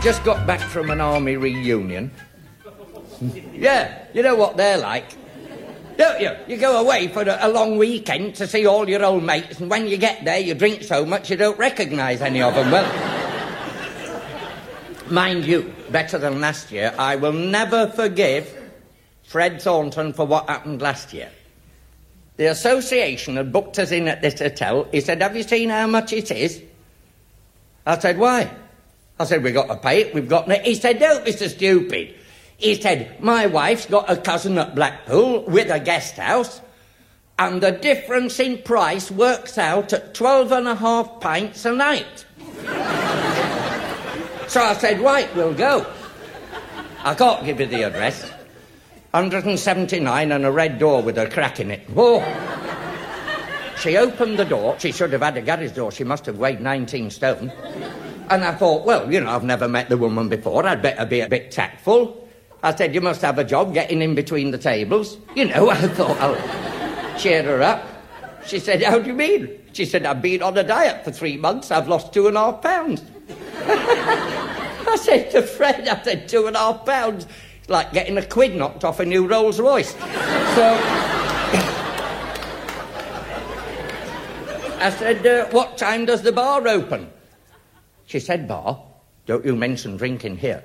I've just got back from an army reunion. yeah, you know what they're like. Don't you? You go away for a, a, long weekend to see all your old mates, and when you get there, you drink so much you don't recognise any of them. Well, mind you, better than last year, I will never forgive Fred Thornton for what happened last year. The association had booked us in at this hotel. He said, Have you seen how much it is? I said, Why? I said, We've got to pay it, we've got to... He said, Don't stupid. He said, My wife's got a cousin at Blackpool with a guest house, and the difference in price works out at twelve and a half pints a night. so I said, Right, we'll go. I can't give you the address. 179 and a red door with a crack in it. Whoa! She opened the door. She should have had a garage door. She must have weighed 19 stone. And I thought, well, you know, I've never met the woman before. I'd better be a bit tactful. I said, You must have a job getting in between the tables. You know, I thought I'll cheer her up. She said, How do you mean? She said, I've been on a diet for three months. I've lost two and a half pounds. I said to Fred, I said, Two and a half pounds. It's like getting a quid knocked off a new Rolls Royce. So. I said, uh, What time does the bar open? She said, Bar? Don't you mention drinking here.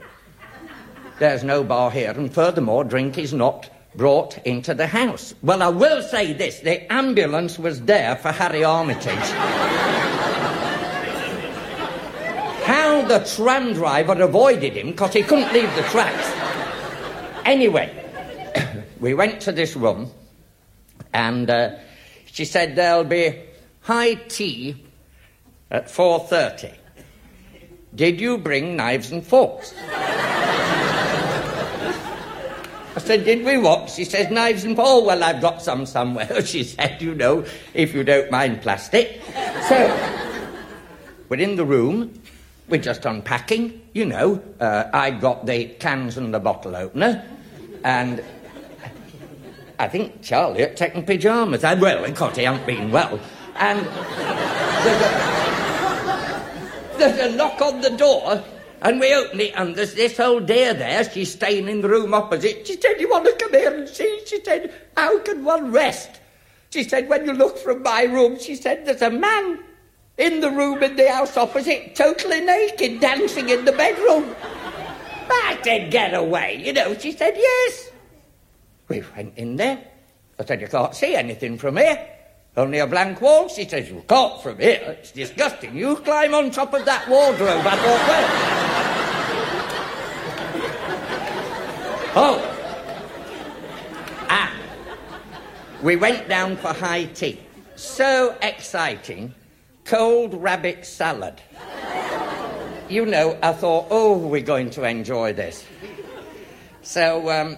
There's no bar here, and furthermore, drink is not brought into the house. Well, I will say this the ambulance was there for Harry Armitage. How the tram driver avoided him because he couldn't leave the tracks. Anyway, we went to this room, and uh, she said there'll be high tea at 4.30. Did you bring knives and forks? I said, Did we what? She says, Knives and forks. Oh, well, I've got some somewhere. She said, You know, if you don't mind plastic. So, we're in the room. We're just unpacking, you know. Uh, I got the cans and the bottle opener. And I think Charlie had taken pyjamas. I, well, of course, he hasn't been well. And there's a, knock on the door. And we open it, and there's this old dear there. She's staying in the room opposite. She said, You want to come here and see? She said, How can one rest? She said, When you look from my room, she said, There's a man in the room in the house opposite, totally naked, dancing in the bedroom. I said, Get away. You know, she said, Yes. We went in there. I said, You can't see anything from here. Only a blank wall. She says, You can't from here. It's disgusting. You climb on top of that wardrobe. I thought, well. oh. Ah. We went down for high tea. So exciting. Cold rabbit salad. You know, I thought, oh, we're going to enjoy this. So um,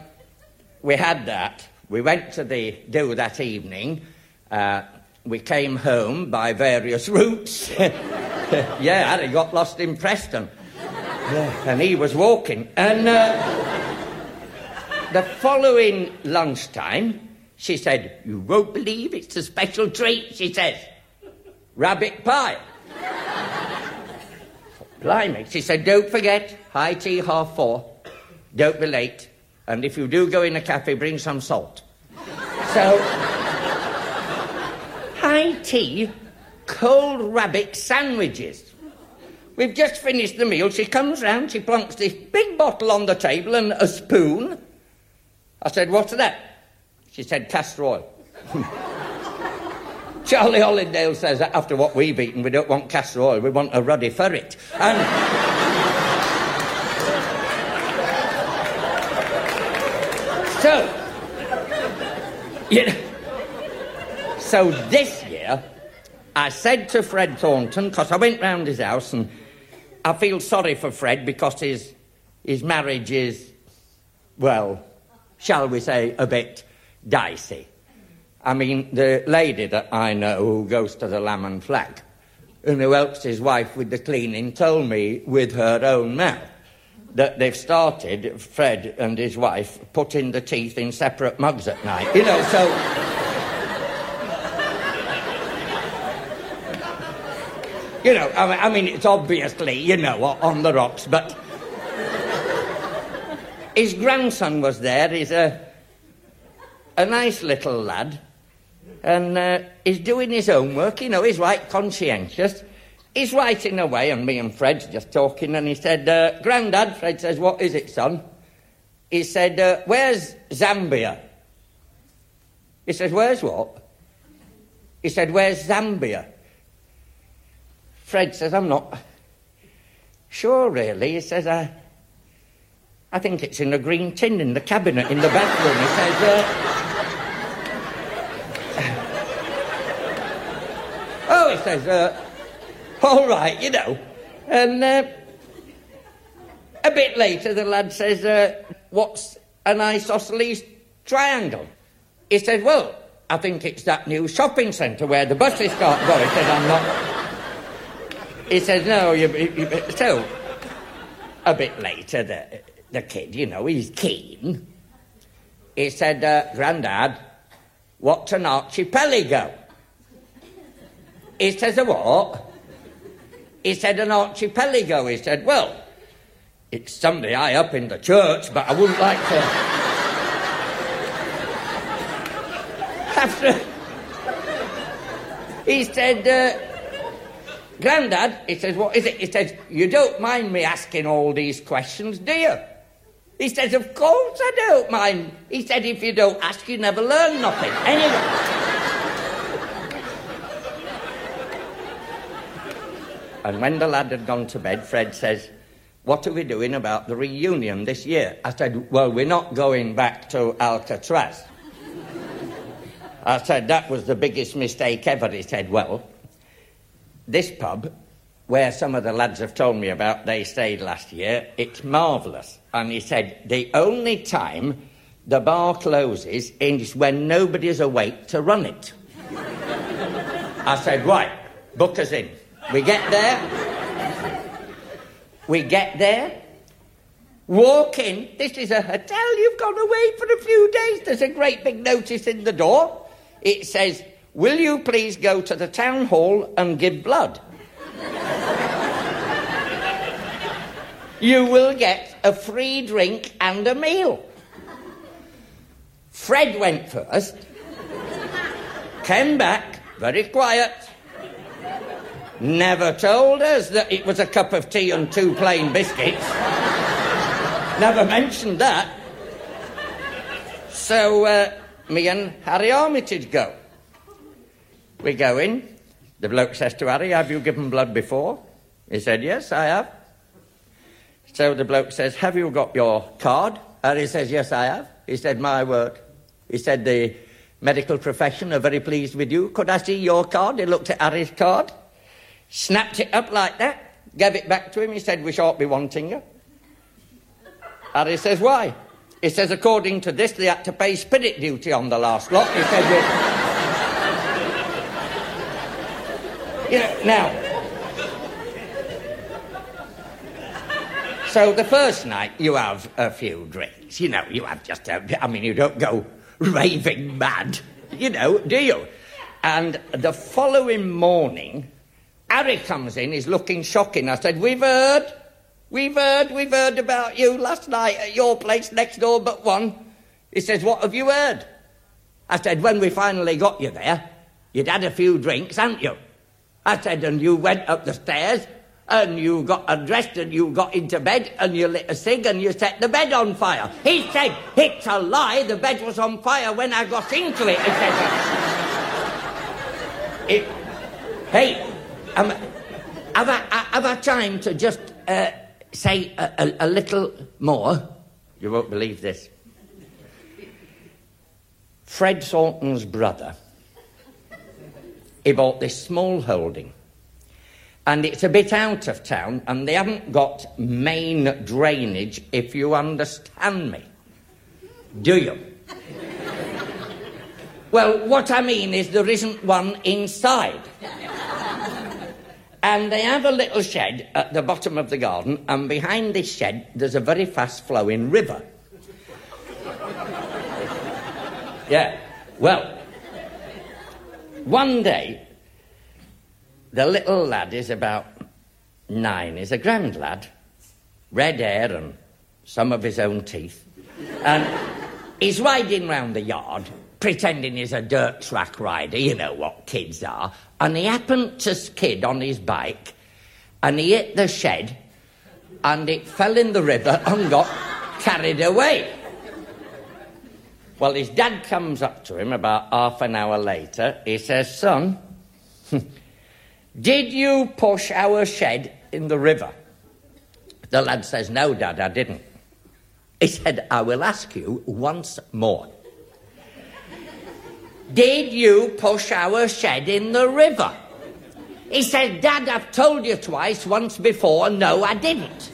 we had that. We went to the do that evening. Uh, we came home by various routes. yeah, Harry got lost in Preston. Yeah, and he was walking. And uh, the following lunchtime, she said, You won't believe it's a special treat, she says. Rabbit pie. Blimey. She said, Don't forget, high tea half four. Don't be late. And if you do go in a cafe, bring some salt. So tea, cold rabbit sandwiches. We've just finished the meal. She comes round, she plonks this big bottle on the table and a spoon. I said, What's that? She said, Castor oil. Charlie Hollindale says that after what we've eaten, we don't want castor oil, we want a ruddy ferret. And. so, you know, so this year, I said to Fred Thornton, because I went round his house and I feel sorry for Fred because his, his marriage is, well, shall we say, a bit dicey. I mean, the lady that I know who goes to the Lamb and Flag and who helps his wife with the cleaning told me with her own mouth that they've started, Fred and his wife, putting the teeth in separate mugs at night. You know, so. You know, I mean, it's obviously, you know, on the rocks, but his grandson was there. He's a, a nice little lad. And uh, he's doing his homework. You know, he's right conscientious. He's writing away, and me and Fred's just talking, and he said, uh, Grandad, Fred says, what is it, son? He said, uh, where's Zambia? He says, where's what? He said, where's Zambia? Fred says, I'm not sure, really. He says, I, I think it's in a green tin in the cabinet in the bathroom. He says, uh, oh, he says, uh, all right, you know. And uh, a bit later, the lad says, uh, what's an isosceles triangle? He says, well, I think it's that new shopping centre where the buses can't go. He says, I'm not... He says, no, you, you, so a bit later, the, the kid, you know, he's keen. He said, uh, Grandad, what's an archipelago? He says, a what? He said, an archipelago. He said, well, it's somebody high up in the church, but I wouldn't like to. After. He said, uh, Grandad, he says, what is it? He says, you don't mind me asking all these questions, do you? He says, of course I don't mind. He said, if you don't ask, you never learn nothing. Anyway. and when the lad had gone to bed, Fred says, what are we doing about the reunion this year? I said, well, we're not going back to Alcatraz. I said, that was the biggest mistake ever. He said, well, this pub, where some of the lads have told me about they stayed last year, it's marvellous. And he said, the only time the bar closes is when nobody's awake to run it. I said, right, book us in. We get there. We get there. Walk in. This is a hotel. You've gone away for a few days. There's a great big notice in the door. It says, Will you please go to the town hall and give blood? you will get a free drink and a meal. Fred went first, came back very quiet, never told us that it was a cup of tea and two plain biscuits. never mentioned that. So, uh, me and Harry Armitage go. We go in. The bloke says to Harry, Have you given blood before? He said, Yes, I have. So the bloke says, Have you got your card? Harry says, Yes, I have. He said, My word. He said, The medical profession are very pleased with you. Could I see your card? He looked at Harry's card, snapped it up like that, gave it back to him. He said, We shan't be wanting you. Harry says, Why? He says, According to this, they had to pay spirit duty on the last lot. He said, You know, now. So the first night you have a few drinks. You know, you have just a. I mean, you don't go raving mad, you know, do you? And the following morning, Harry comes in, he's looking shocking. I said, We've heard, we've heard, we've heard about you last night at your place next door but one. He says, What have you heard? I said, When we finally got you there, you'd had a few drinks, hadn't you? I said, and you went up the stairs and you got undressed and you got into bed and you lit a cig and you set the bed on fire. He said, it's a lie, the bed was on fire when I got into it. Said, it, hey, have, I, have I time to just uh, say a, a, a little more? You won't believe this. Fred Salton's brother he bought this small holding. And it's a bit out of town, and they haven't got main drainage, if you understand me. Do you? well, what I mean is there isn't one inside. and they have a little shed at the bottom of the garden, and behind this shed there's a very fast flowing river. yeah. Well, one day, the little lad is about nine. He's a grand lad, red hair and some of his own teeth, and he's riding round the yard, pretending he's a dirt track rider, you know what kids are, and he happened to skid on his bike, and he hit the shed, and it fell in the river and got carried away. Well, his dad comes up to him about half an hour later. He says, Son, did you push our shed in the river? The lad says, No, Dad, I didn't. He said, I will ask you once more. Did you push our shed in the river? He said, Dad, I've told you twice, once before. No, I didn't.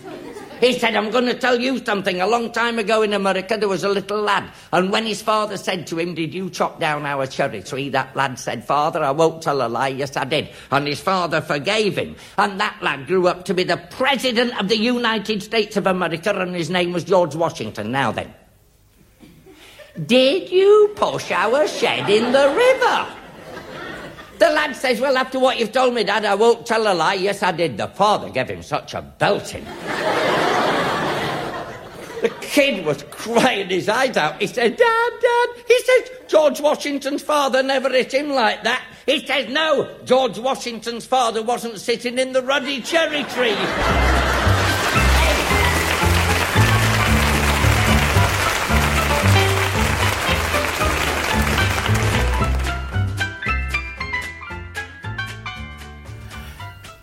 He said, I'm going to tell you something. A long time ago in America, there was a little lad. And when his father said to him, Did you chop down our cherry tree? That lad said, Father, I won't tell a lie. Yes, I did. And his father forgave him. And that lad grew up to be the President of the United States of America, and his name was George Washington. Now then. Did you push our shed in the river? The lad says, Well, after what you've told me, Dad, I won't tell a lie. Yes, I did. The father gave him such a belting. Kid was crying his eyes out. He said, Dad, Dad. He says, George Washington's father never hit him like that. He says, No, George Washington's father wasn't sitting in the ruddy cherry tree.